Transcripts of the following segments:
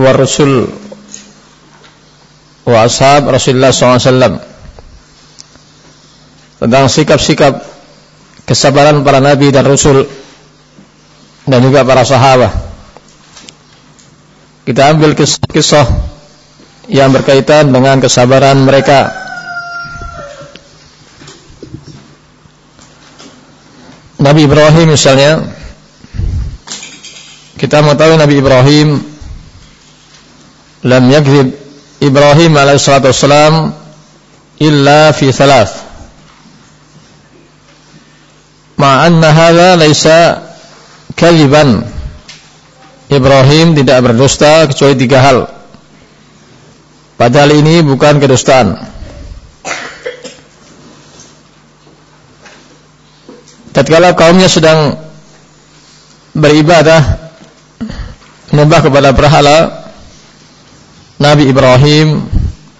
wa Rasul wa ashab Rasulullah SAW tentang sikap-sikap kesabaran para nabi dan rasul dan juga para sahabat. Kita ambil kisah yang berkaitan dengan kesabaran mereka. Nabi Ibrahim misalnya kita mengetahui Nabi Ibrahim lam yakzib Ibrahim alaihissalatu wassalam illa fi thalath. Ma anna hadha laysa kadhiban Ibrahim tidak berdusta kecuali tiga hal. Padahal ini bukan kedustaan. Tatkala kaumnya sedang beribadah menyembah kepada berhala Nabi Ibrahim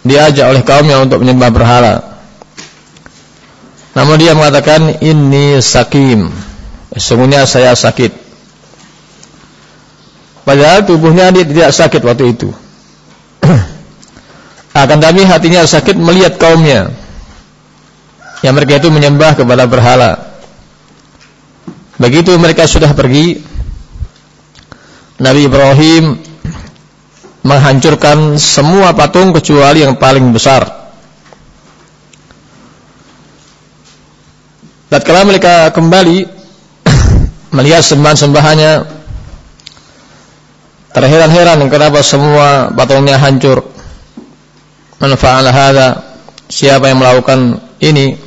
diajak oleh kaumnya untuk menyembah berhala. Namun dia mengatakan ini sakim. Sesungguhnya saya sakit. Padahal tubuhnya dia tidak sakit waktu itu. Akan tapi hatinya sakit melihat kaumnya. Yang mereka itu menyembah kepada berhala. Begitu mereka sudah pergi Nabi Ibrahim menghancurkan semua patung kecuali yang paling besar. Tatkala mereka kembali melihat sembahan-sembahannya terheran-heran kenapa semua patungnya hancur. Man fa'ala hadza? Siapa yang melakukan ini?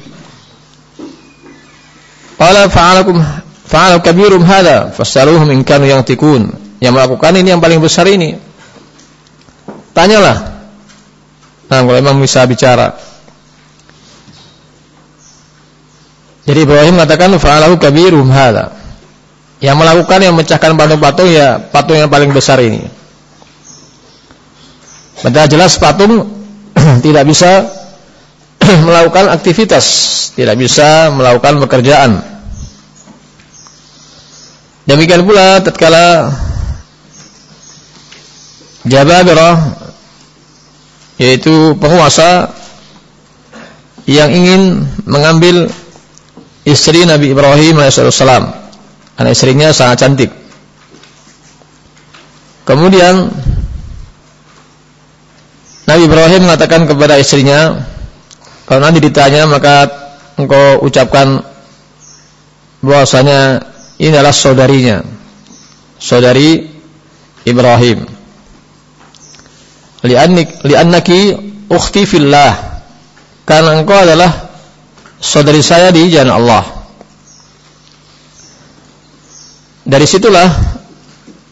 Qala fa'alakum fa'al kabirum hadza fasaluhum in kanu yang melakukan ini yang paling besar ini. Tanyalah. Nah, kalau memang bisa bicara. Jadi Ibrahim mengatakan fa'alahu kabirum hadza. Yang melakukan yang memecahkan patung-patung ya patung yang paling besar ini. Padahal jelas patung tidak bisa melakukan aktivitas, tidak bisa melakukan pekerjaan. Demikian pula tatkala Jababirah yaitu penguasa yang ingin mengambil istri Nabi Ibrahim alaihissalam. Anak istrinya sangat cantik. Kemudian Nabi Ibrahim mengatakan kepada istrinya, kalau nanti ditanya maka engkau ucapkan bahwasanya ini adalah saudarinya, saudari Ibrahim li'annik li'annaki ukhti fillah karena engkau adalah saudari saya di jalan Allah dari situlah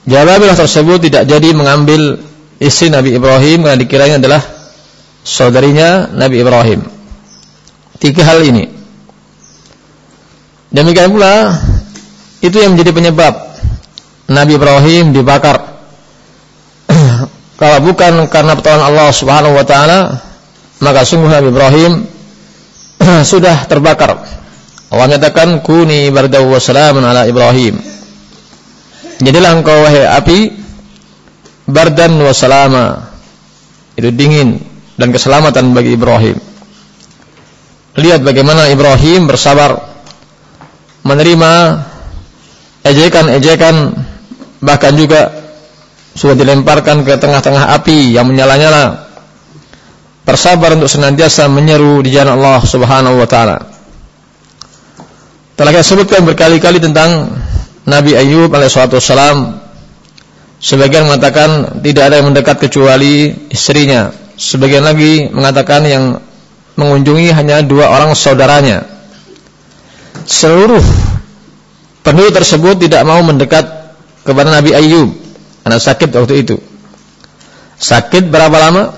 Jawabilah tersebut tidak jadi mengambil istri Nabi Ibrahim karena dikiranya adalah saudarinya Nabi Ibrahim. Tiga hal ini. Demikian pula itu yang menjadi penyebab Nabi Ibrahim dibakar kalau bukan karena pertolongan Allah Subhanahu wa taala, maka sungguh Nabi Ibrahim sudah terbakar. Allah menyatakan kuni bardaw wa salamun ala Ibrahim. Jadilah engkau wahai api bardan wa salama. Itu dingin dan keselamatan bagi Ibrahim. Lihat bagaimana Ibrahim bersabar menerima ejekan-ejekan bahkan juga sudah dilemparkan ke tengah-tengah api yang menyala-nyala bersabar untuk senantiasa menyeru di jalan Allah Subhanahu wa taala. Telah kita sebutkan berkali-kali tentang Nabi Ayub alaihissalam. Sebagian mengatakan tidak ada yang mendekat kecuali istrinya. Sebagian lagi mengatakan yang mengunjungi hanya dua orang saudaranya. Seluruh penduduk tersebut tidak mau mendekat kepada Nabi Ayub karena sakit waktu itu. Sakit berapa lama?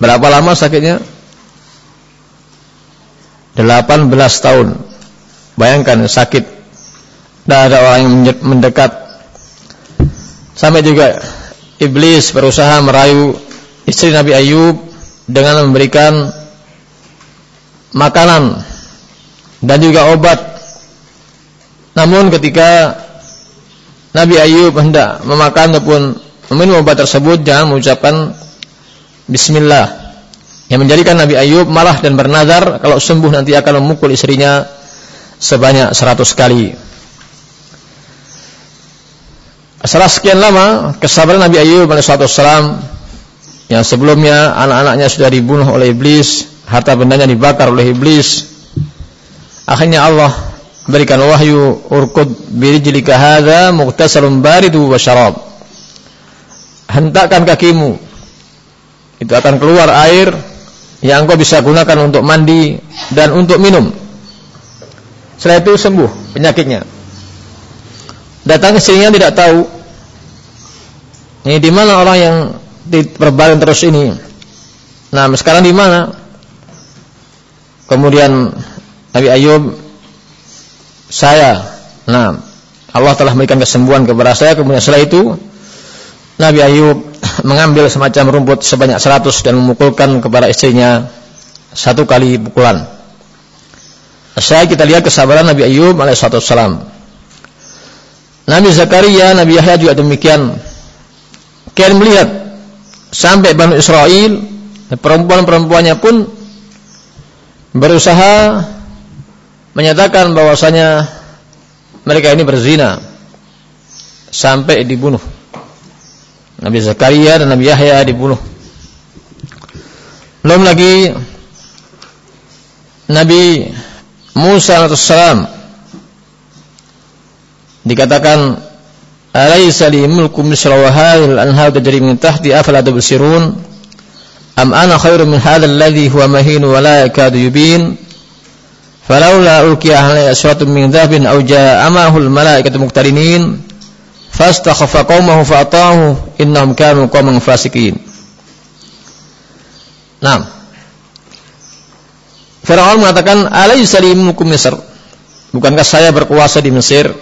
Berapa lama sakitnya? 18 tahun. Bayangkan sakit. Tidak ada orang yang mendekat. Sampai juga iblis berusaha merayu istri Nabi Ayub dengan memberikan makanan dan juga obat. Namun ketika Nabi Ayub hendak memakan ataupun meminum obat tersebut jangan mengucapkan bismillah. Yang menjadikan Nabi Ayub marah dan bernazar kalau sembuh nanti akan memukul istrinya sebanyak seratus kali. Setelah sekian lama kesabaran Nabi Ayub alaihissalam yang sebelumnya anak-anaknya sudah dibunuh oleh iblis, harta bendanya dibakar oleh iblis. Akhirnya Allah berikan wahyu urkud birijlika hadza mughtasalun baridu wa syarab. Hentakkan kakimu. Itu akan keluar air yang engkau bisa gunakan untuk mandi dan untuk minum. Setelah itu sembuh penyakitnya. Datang istrinya tidak tahu. Ini di mana orang yang diperbaling terus ini? Nah, sekarang di mana? Kemudian Nabi Ayub saya, nah Allah telah memberikan kesembuhan kepada saya. Kemudian setelah itu Nabi Ayub mengambil semacam rumput sebanyak seratus dan memukulkan kepada istrinya satu kali pukulan. Saya kita lihat kesabaran Nabi Ayub alaihissalam. Nabi Zakaria, Nabi Yahya juga demikian. Kalian melihat sampai Bani Israel, perempuan-perempuannya pun berusaha menyatakan bahwasanya mereka ini berzina sampai dibunuh. Nabi Zakaria dan Nabi Yahya dibunuh. Belum lagi Nabi Musa alaihissalam dikatakan alaysa li mulku misra wa hadhil anhar tajri min tahti afala tubsirun am ana khairum min hadha alladhi huwa mahin wa la yakadu yubin falawla ulqiya alayhi aswatun min dhahabin aw jaa amahu al malaikatu muqtarinin fastakhafa qaumahu fa'atahu innahum kanu qauman fasikin. Nah. Firaun mengatakan, "Alaysa li mulku Misr?" Bukankah saya berkuasa di Mesir?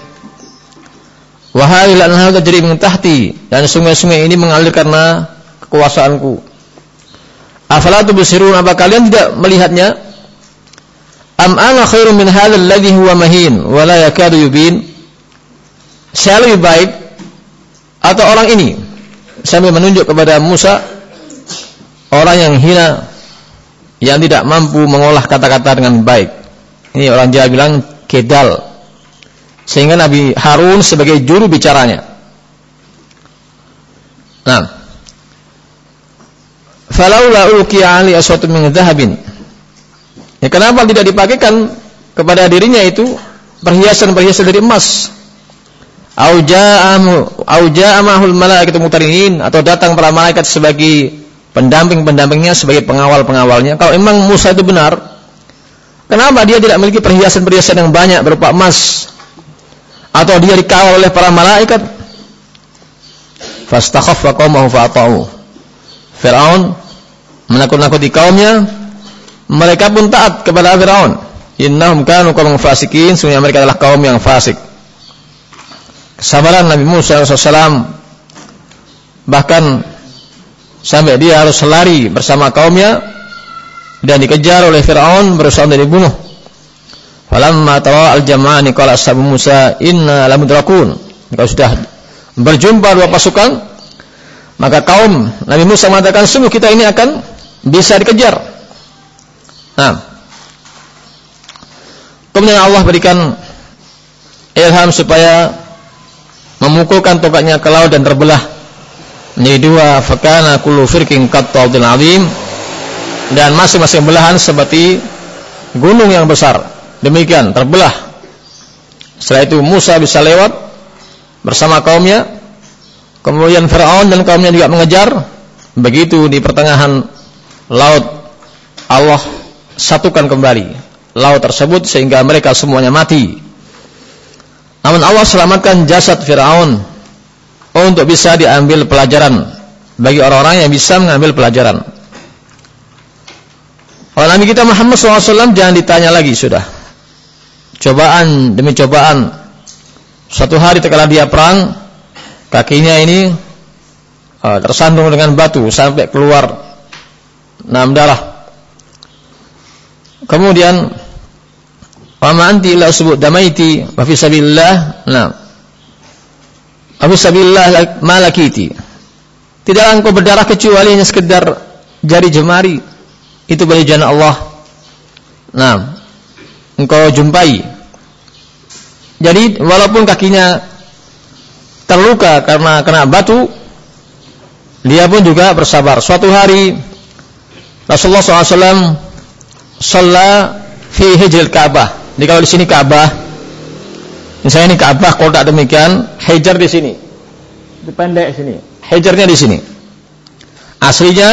Wahai lanhar tajri min tahti dan sungai-sungai ini mengalir karena kekuasaanku. Afala tubsirun apa kalian tidak melihatnya? Am ana khairum min hadzal ladzi huwa mahin wa la yakadu yubin? Saya lebih baik atau orang ini sambil menunjuk kepada Musa orang yang hina yang tidak mampu mengolah kata-kata dengan baik. Ini orang Jawa bilang kedal. Sehingga Nabi Harun sebagai juru bicaranya. Nah. Falaula ulqiya ali aswatu min dhahabin. Ya kenapa tidak dipakaikan kepada dirinya itu perhiasan-perhiasan dari emas? Auja'amahul malaikatu mutarinin atau datang para malaikat sebagai pendamping-pendampingnya sebagai pengawal-pengawalnya. Kalau memang Musa itu benar, kenapa dia tidak memiliki perhiasan-perhiasan yang banyak berupa emas? Atau dia dikawal oleh para malaikat? Fastakhaffa qaumahu fa'ata'u. Firaun menakut-nakuti kaumnya, mereka pun taat kepada Firaun. Innahum kanu qauman fasikin, sungguh mereka adalah kaum yang fasik. Kesabaran Nabi Musa SAW bahkan sampai dia harus lari bersama kaumnya dan dikejar oleh Fir'aun berusaha untuk dibunuh. Falamma tawa al-jama'ani qala ashabu Musa inna lamudrakun kalau sudah berjumpa dua pasukan maka kaum Nabi Musa mengatakan sungguh kita ini akan bisa dikejar nah kemudian Allah berikan ilham supaya memukulkan tongkatnya ke laut dan terbelah menjadi dua. Fakana kullu firqin qatta'udil azim. Dan masing-masing belahan seperti gunung yang besar. Demikian terbelah. Setelah itu Musa bisa lewat bersama kaumnya. Kemudian Firaun dan kaumnya juga mengejar. Begitu di pertengahan laut Allah satukan kembali laut tersebut sehingga mereka semuanya mati namun Allah selamatkan jasad Fir'aun untuk bisa diambil pelajaran bagi orang-orang yang bisa mengambil pelajaran. Kalau Nabi kita Muhammad SAW jangan ditanya lagi sudah. Cobaan demi cobaan. Suatu hari terkala dia perang, kakinya ini uh, tersandung dengan batu sampai keluar enam darah. Kemudian, "Wa anti illa usbu damaiti wa fi sabilillah." Nah, Abu Sabillah malakiti. Tidaklah engkau berdarah kecuali hanya sekedar jari jemari. Itu bagi jannah Allah. Nah, engkau jumpai. Jadi walaupun kakinya terluka karena kena batu, dia pun juga bersabar. Suatu hari Rasulullah SAW sholat fi hijril Ka'bah. Jadi kalau di sini Ka'bah, Misalnya ini Ka'bah kalau tak demikian, Hajar di sini. Di pendek sini. Hajarnya di sini. Aslinya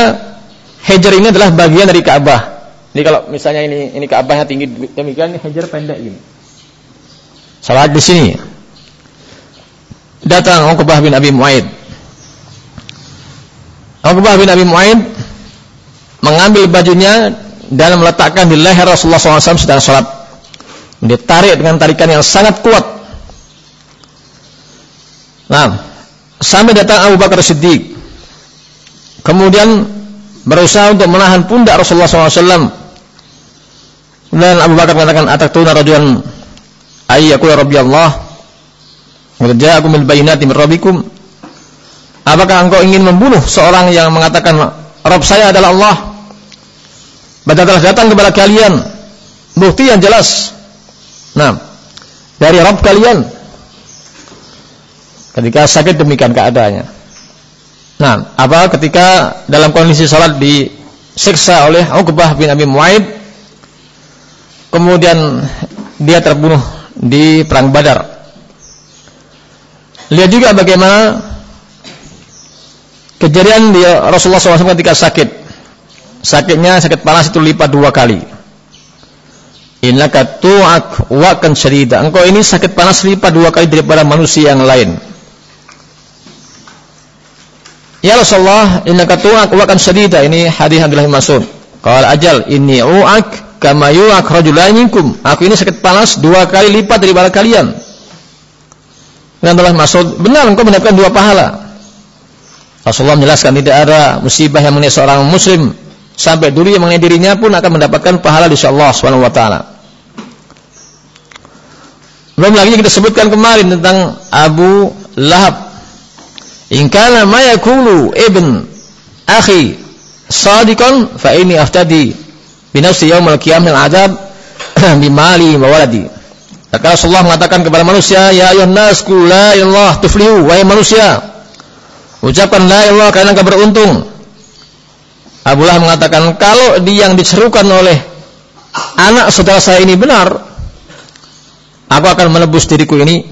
Hajar ini adalah bagian dari Ka'bah. Ini kalau misalnya ini ini Ka'bahnya tinggi demikian, ini pendek ini. Salat di sini. Datang Uqbah bin Abi Muaid. Uqbah bin Abi Muaid mengambil bajunya dan meletakkan di leher Rasulullah SAW sedang sholat. Ditarik dengan tarikan yang sangat kuat Nah, sampai datang Abu Bakar Siddiq. Kemudian berusaha untuk menahan pundak Rasulullah SAW. Dan Abu Bakar mengatakan, "Ataktuna rajulan ayyaku ya Rabbi Allah." Aku min bayinati min. Apakah engkau ingin membunuh seorang yang mengatakan Rabb saya adalah Allah? Baca telah datang kepada kalian bukti yang jelas. Nah, dari Rabb kalian Ketika sakit demikian keadaannya. Nah, apa ketika dalam kondisi salat disiksa oleh Uqbah bin Abi Muaid kemudian dia terbunuh di perang Badar. Lihat juga bagaimana kejadian dia Rasulullah SAW ketika sakit. Sakitnya sakit panas itu lipat dua kali. Innaka tu'ak wa kan syadida. Engkau ini sakit panas lipat dua kali daripada manusia yang lain. Ya Rasulullah, innaka tu'ak wa kan syadida. Ini hadis Abdullah bin Mas'ud. Qala ajal inni u'ak kama yu'ak rajulain minkum. Aku ini sakit panas dua kali lipat daripada kalian. Dan Abdullah Mas'ud, benar engkau mendapatkan dua pahala. Rasulullah menjelaskan tidak ada musibah yang menimpa seorang muslim sampai dulu yang mengenai dirinya pun akan mendapatkan pahala di Allah Subhanahu wa taala. Belum lagi kita sebutkan kemarin tentang Abu Lahab In kana ma yakulu ibn akhi sadiqan fa inni aftadi bi nafsi yaumil qiyamah adab bi mali wa waladi. Maka Rasulullah mengatakan kepada manusia, ya ayuhan nas qul la ilaha tuflihu wahai manusia. Ucapkan la ilaha karena engkau beruntung. Abu Lahab mengatakan, kalau dia yang diserukan oleh anak saudara saya ini benar, aku akan menebus diriku ini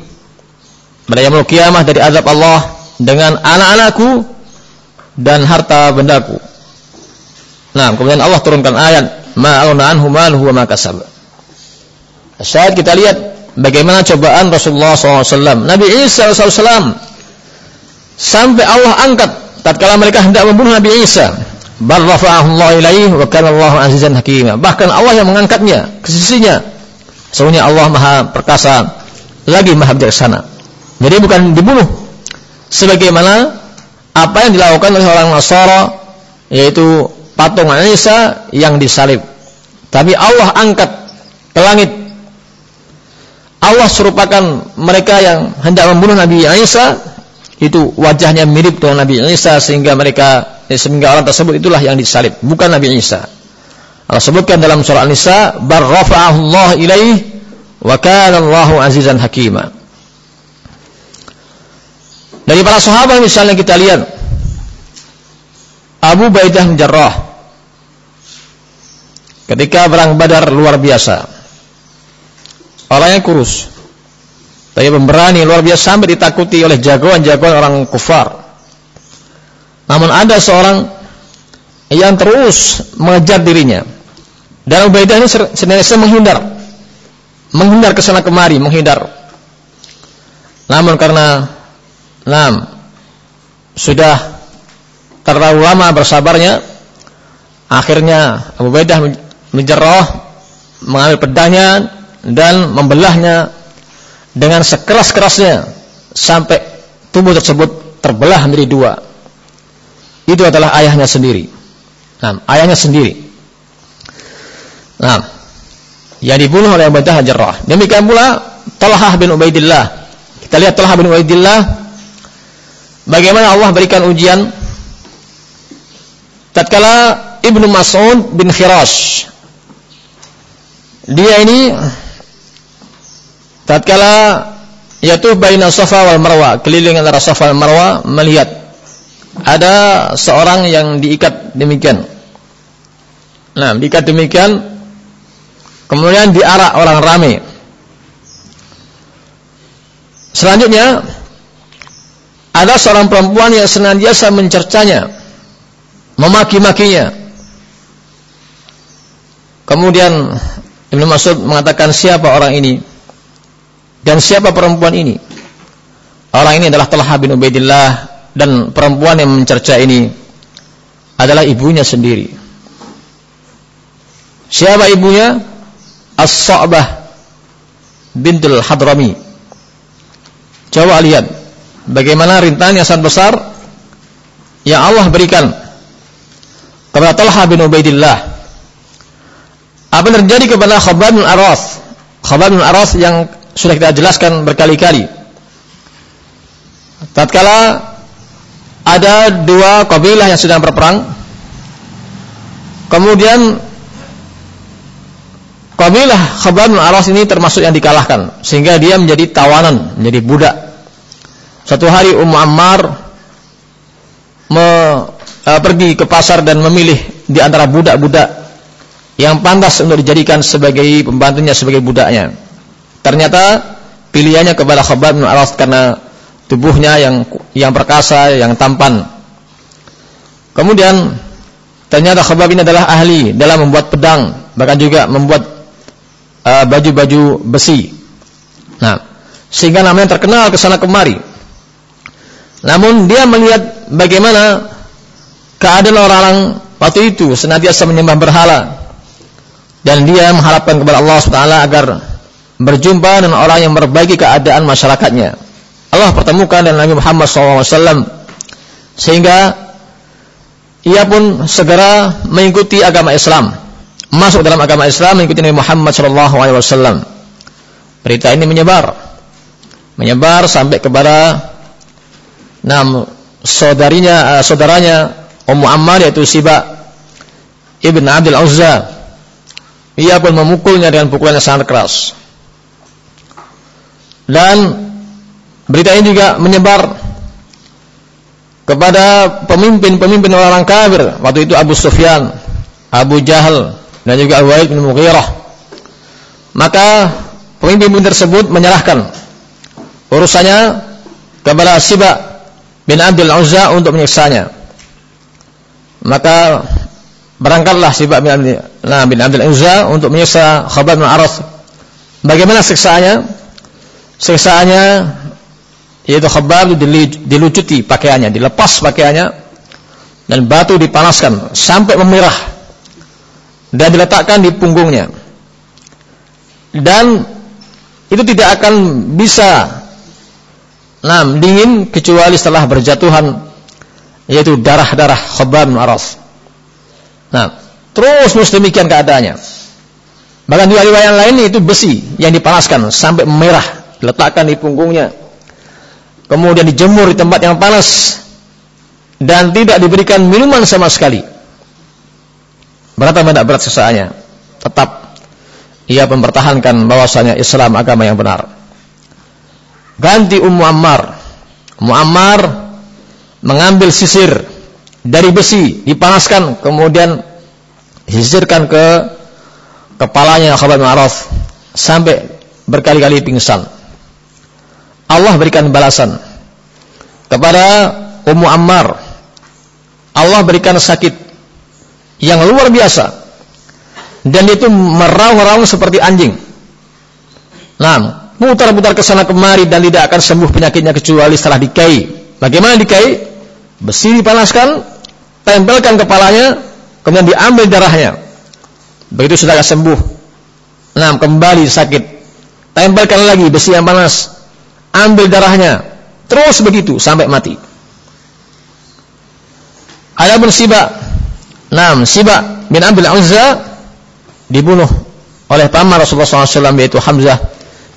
pada yaumul kiamah dari azab Allah dengan anak-anakku dan harta bendaku. Nah, kemudian Allah turunkan ayat ma'auna anhu maluhu wa. Saat kita lihat bagaimana cobaan Rasulullah SAW. Nabi Isa SAW sampai Allah angkat tatkala mereka hendak membunuh Nabi Isa. Allah azizan. Bahkan Allah yang mengangkatnya ke sisinya. Sesungguhnya Allah Maha perkasa lagi Maha bijaksana. Jadi bukan dibunuh sebagaimana apa yang dilakukan oleh orang Nasara yaitu patung Isa yang disalib. Tapi Allah angkat ke langit. Allah serupakan mereka yang hendak membunuh Nabi Isa itu wajahnya mirip dengan Nabi Isa sehingga mereka sehingga orang tersebut itulah yang disalib, bukan Nabi Isa. Allah sebutkan dalam surah An-Nisa, "Bar Allah ilaih wa kana Allahu azizan hakima." Dari para sahabat misalnya kita lihat Abu Baidah Jarrah ketika perang Badar luar biasa. Orangnya kurus. Tapi pemberani luar biasa sampai ditakuti oleh jagoan-jagoan orang kufar. Namun ada seorang yang terus mengejar dirinya. Dan Ubaidah ini senantiasa menghindar. Menghindar ke sana kemari, menghindar. Namun karena Nah, sudah terlalu lama bersabarnya, akhirnya Ubaidah menjeroh, mengambil pedangnya dan membelahnya dengan sekeras-kerasnya sampai tubuh tersebut terbelah menjadi dua. Itu adalah ayahnya sendiri. Nah, ayahnya sendiri. Nah, yang dibunuh oleh Abu Ubaidah Jarrah. Demikian pula Talhah bin Ubaidillah. Kita lihat Talhah bin Ubaidillah bagaimana Allah berikan ujian tatkala Ibnu Mas'ud bin Khirash dia ini tatkala yaitu baina Safa wal Marwa, keliling antara Safa dan Marwa melihat ada seorang yang diikat demikian. Nah, diikat demikian kemudian diarak orang ramai. Selanjutnya ada seorang perempuan yang senantiasa mencercanya, memaki-makinya. Kemudian Ibnu Mas'ud mengatakan siapa orang ini dan siapa perempuan ini? Orang ini adalah Talha bin Ubaidillah dan perempuan yang mencerca ini adalah ibunya sendiri. Siapa ibunya? As-Sa'bah bintul Hadrami. Coba lihat bagaimana rintangan yang sangat besar yang Allah berikan kepada Talha bin Ubaidillah apa yang terjadi kepada Khabbab bin Aras? Khabbab bin Aras yang sudah kita jelaskan berkali-kali. Tatkala ada dua kabilah yang sedang berperang, kemudian kabilah Khabbab bin Aras ini termasuk yang dikalahkan, sehingga dia menjadi tawanan, menjadi budak. Satu hari Ummu Ammar me, uh, pergi ke pasar dan memilih di antara budak-budak yang pantas untuk dijadikan sebagai pembantunya sebagai budaknya. Ternyata pilihannya kepada Khabbab bin Aras karena tubuhnya yang yang perkasa, yang tampan. Kemudian ternyata Khabbab ini adalah ahli dalam membuat pedang, bahkan juga membuat uh, baju-baju uh, besi. Nah, sehingga namanya terkenal ke sana kemari. Namun dia melihat bagaimana keadaan orang-orang waktu itu senantiasa menyembah berhala dan dia mengharapkan kepada Allah SWT agar berjumpa dengan orang yang memperbaiki keadaan masyarakatnya. Allah pertemukan dengan Nabi Muhammad SAW sehingga ia pun segera mengikuti agama Islam, masuk dalam agama Islam mengikuti Nabi Muhammad SAW. Berita ini menyebar, menyebar sampai kepada enam saudarinya, uh, saudaranya Ummu Ammar yaitu Siba ibn Abdul Uzza ia pun memukulnya dengan pukulan yang sangat keras. Dan berita ini juga menyebar kepada pemimpin-pemimpin orang kafir. Waktu itu Abu Sufyan, Abu Jahal, dan juga Walid bin Mughirah. Maka pemimpin tersebut menyerahkan urusannya kepada Siba bin Abdul Uzza untuk menyiksanya. Maka berangkatlah Sibak bin Abdul, nah, bin Abdul Uzza untuk menyiksa Khabbab bin Arath. Bagaimana siksaannya? Siksaannya yaitu Khabbab dilucuti pakaiannya, dilepas pakaiannya dan batu dipanaskan sampai memerah dan diletakkan di punggungnya. Dan itu tidak akan bisa nah, dingin kecuali setelah berjatuhan yaitu darah-darah Khabbab bin Arath. Nah, terus terus demikian keadaannya. Bahkan di riwayat lain itu besi yang dipanaskan sampai merah, diletakkan di punggungnya. Kemudian dijemur di tempat yang panas dan tidak diberikan minuman sama sekali. Berat atau tidak berat sesaanya? Tetap ia mempertahankan bahwasanya Islam agama yang benar. Ganti Ummu Ammar. Ummu Ammar mengambil sisir dari besi dipanaskan kemudian disisirkan ke kepalanya Khabbab bin sampai berkali-kali pingsan. Allah berikan balasan kepada Ummu Ammar. Allah berikan sakit yang luar biasa dan itu meraung-raung seperti anjing. Nah, putar-putar ke sana kemari dan tidak akan sembuh penyakitnya kecuali setelah dikai. Bagaimana dikai? Besi dipanaskan, tempelkan kepalanya, kemudian diambil darahnya. Begitu sudah sembuh. Nah, kembali sakit. Tempelkan lagi besi yang panas. Ambil darahnya. Terus begitu sampai mati. Adapun Siba, nah Siba bin Abdul Uzza dibunuh oleh paman Rasulullah SAW yaitu Hamzah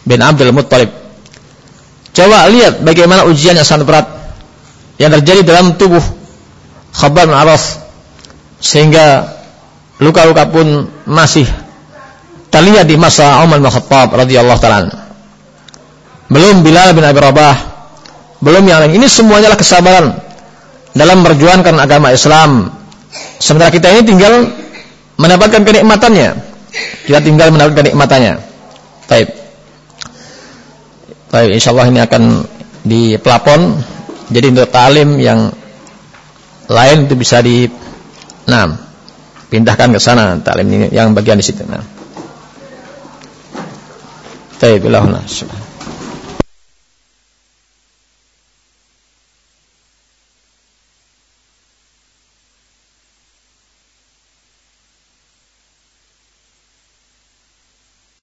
bin Abdul Muttalib. Coba lihat bagaimana ujian yang sangat berat yang terjadi dalam tubuh Khabar bin Araf sehingga luka-luka pun masih terlihat di masa Umar bin Khattab radhiyallahu taala. Belum Bilal bin Abi Rabah, belum yang lain. Ini semuanya adalah kesabaran dalam memperjuangkan agama Islam. Sementara kita ini tinggal mendapatkan kenikmatannya. Kita tinggal mendapatkan kenikmatannya. Baik. Baik, insyaallah ini akan di pelapon. Jadi untuk talim yang lain itu bisa di nah, pindahkan ke sana talim yang bagian di situ. Nah. Baik, bilahuna.